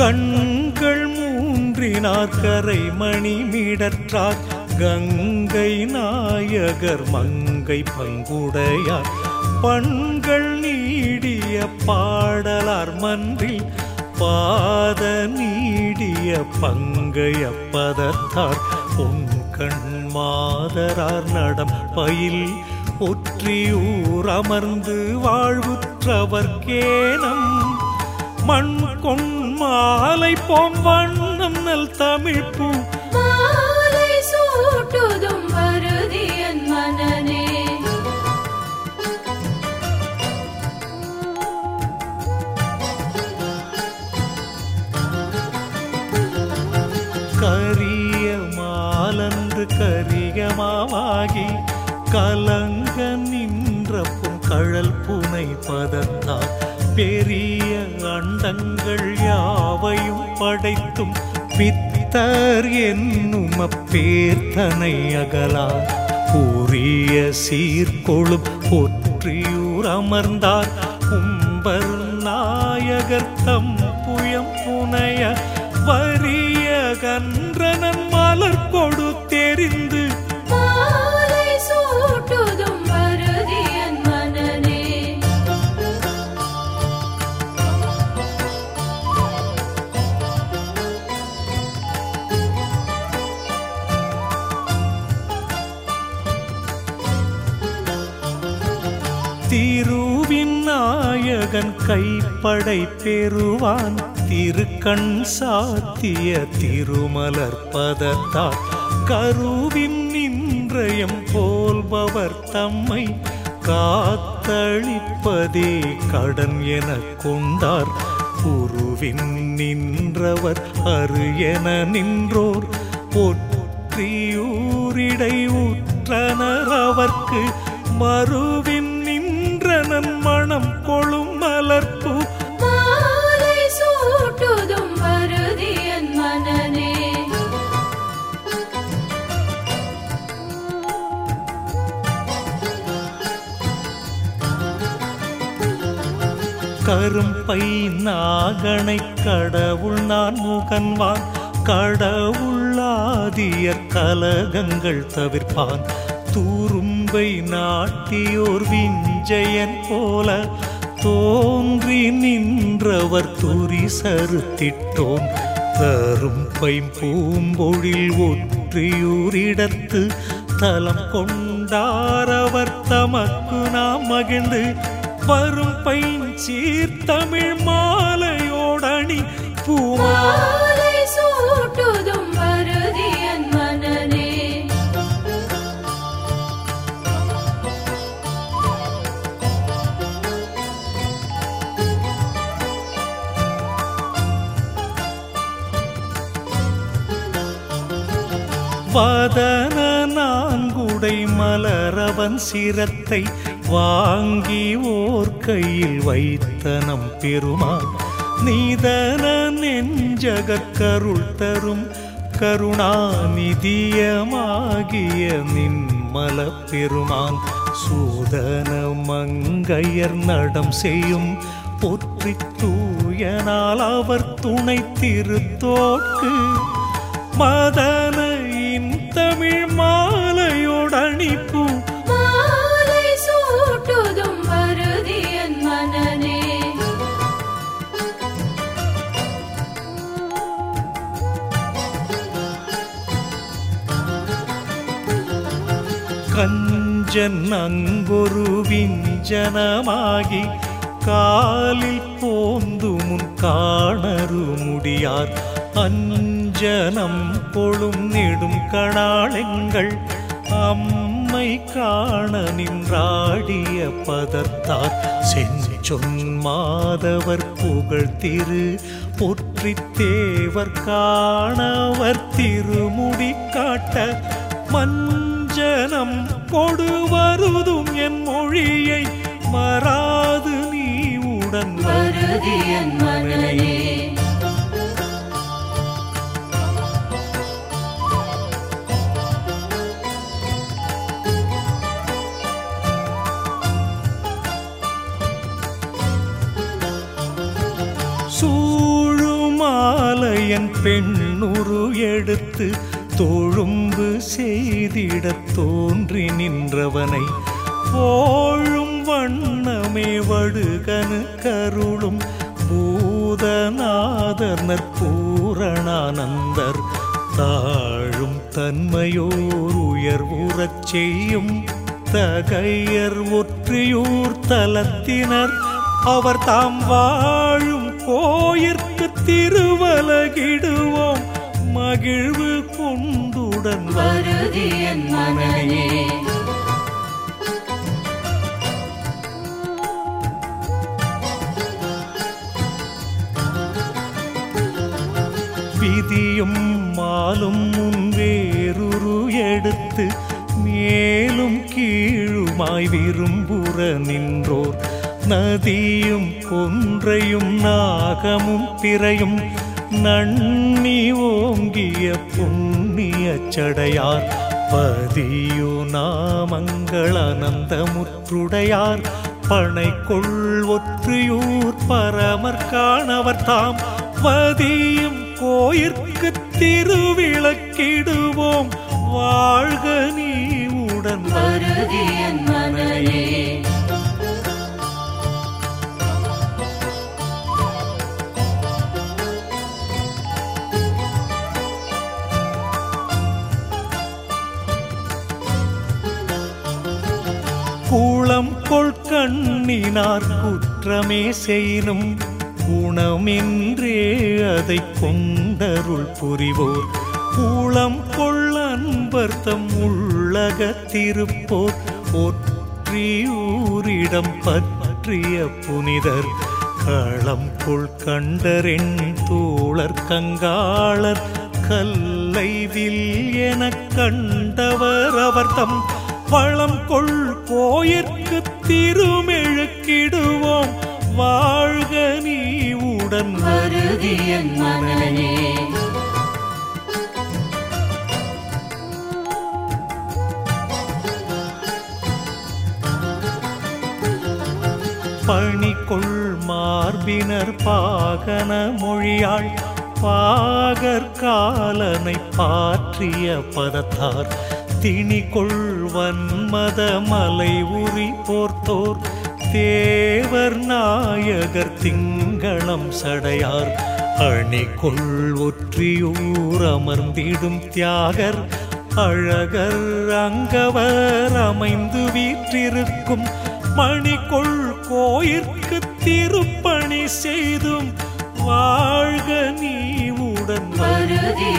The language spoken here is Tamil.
கண்கள் மூன்றினார் கரை மணி மீடற்றார். கங்கை நாயகர் மங்கை பங்குடையார். பண்கள் நீடிய பாடலார் மன்றில் பாத நீடிய பங்கையப்பதத்தார் பதத்தார் பொன்கண் மாதரார் நடம் பயில் ஒற்றியூர் அமர்ந்து வாழ்வுற்றவர்கேனம் மண் கொண்ட மாலை போம் வண்ணம் நல் தமிழ் பூ. மாலை சூட்டுதும் வருதியன் மனனே கரிய மாலன்று கரியமாவாகி கலங்க நின்ற புன் கழல் புனை பதத்தார் பெரிய அண்டங்கள் யாவையும் படைத்தும் பித்தர் என்னும் அப்பேர்த்தனை அகலார். கூறிய சீர்கொழும் ஒற்றியூர் அமர்ந்தார். கும்பர் நாயகர் தம் புயம் புனைய வரிய கன்றனன் திருவின் நாயகன் கைப்படை பெறுவான். திருக்கண் சாத்திய திருமலர் பதத்தார் கருவின் நின்றயம் போல்பவர் தம்மை காத்தளிப்பதே கடன் என கொண்டார். குருவின் நின்றவர் அரு என நின்றோர். ஒற்றியூரிடை உற்றனர் அவர்க்கு மறுவின் மாலை சூட்டுதும் வருதியன் மனனே கரும்பை நாகனை கடவுள் நான் முகன்வான். கடவுளாதிய கலகங்கள் தவிர்ப்பான். தூரும்பை நாட்டியோர் விஞ்சயன் போல தோன்றி நின்றவர் துரி சருத்திட்டோன் தரும் பைம்பூம்பொழில் ஒற்றியூரிடத்து தலம் கொண்டாரவர் தமக்கு நாம் மகிழ்ந்து. வரும் பைஞ்சீர் தமிழ் மாலையோடணி பூமா வதன நான்குடை மலரவன் சிரத்தை வாங்கி ஓர் கையில் வைத்தனம் பெருமான். நீதன நெஞ்சகக் தரும் கருணாநிதியமாகிய நின்மல பெருமான். சூதன மங்கையர் நடம் செய்யும் போற்றி தூயனால் அவர் துணை திருத்தோக்கு மதன மாலையோடணிப்பு மாலை சூட்டுதும் வருதியன் மனனே கஞ்சன் அங்கொரு விஞ்சனமாகி காலில் போந்து முன் காணரு முடியார். அஞ்சனம் கொழும் நெடும் கணாளெங்கள் நம்மை காண நின்றாடிய பதத்தார். செஞ்சொன் மாதவர் புகழ் திரு பொற்றி தேவர் காணவர் திருமுடி காட்ட. மஞ்சனம் கொடுவருதும் என் மொழியை மறாது நீ உடன் வருதி என் சூழுமா காலையன் பெண்ணுரு எடுத்து தோழும்பு செய்திடத் தோன்றி நின்றவனை போழும் வண்ணமே வடுகனு கருளும் பூதநாதர் நற்பூரணானந்தர் தாழும் தன்மையோர் உயர்வுறச் செய்யும் தகையர் ஒற்றியூர் தலத்தினர் அவர் தாம் வாழும் கோயிற்கு திருவலகிடுவோம். மகிழ்வு கொண்டுடன் வருதி என் மனனே விதியும் மாலும் முன் எடுத்து மேலும் கீழுமாய் விரும்புற நின்றோர். நதியும் கொன்றையும் நாகமும் திரையும் நன்னி ஓங்கிய புண்ணிய சடையார். பதியோ நாமங்கள் அனந்தமுற்றுடையார் பனைக்கொள் ஒற்றியூர் பரமர் காணவர் தாம். பதியும் கோயிற்கு திருவிளக்கிடுவோம். வாழ்க நீ உடன் வருதி என் கூளம் கொள் கண்ணினார் குற்றமே செய்யும் குணமென்றே அதை கொண்டருள் புரிவோர். கூளம் கொள் அன்பர்த்தம் உள்ளகத்திருப்போர் ஒற்றியூரிடம் பற்றிய புனிதர். களம் கொள் கண்டரின் தோழர் கங்காளர். கல்லைவில் என கண்டவர் அவர் தம் வளம் கொள் கோயிற்கு திருமெழுக்கிடுவோம். வாழ்க நீ உடன் வருதி என் மனனே பணிகொள் மார்பினர் பாகன மொழியாள் பாகற்காலனை பாற்றிய பதத்தார். திணி வன்மத மலை உரி போர்த்தோர். தேவர் நாயகர் திங்களம் சடையார். அணிகொள் ஒற்றியூர் அமர்ந்திடும் தியாகர். அழகர் அங்கவர் அமைந்து வீற்றிருக்கும். மணிக்குள் கோயிற்கு திருப்பணி செய்தும். வாழ்க நீ உடன் வருதி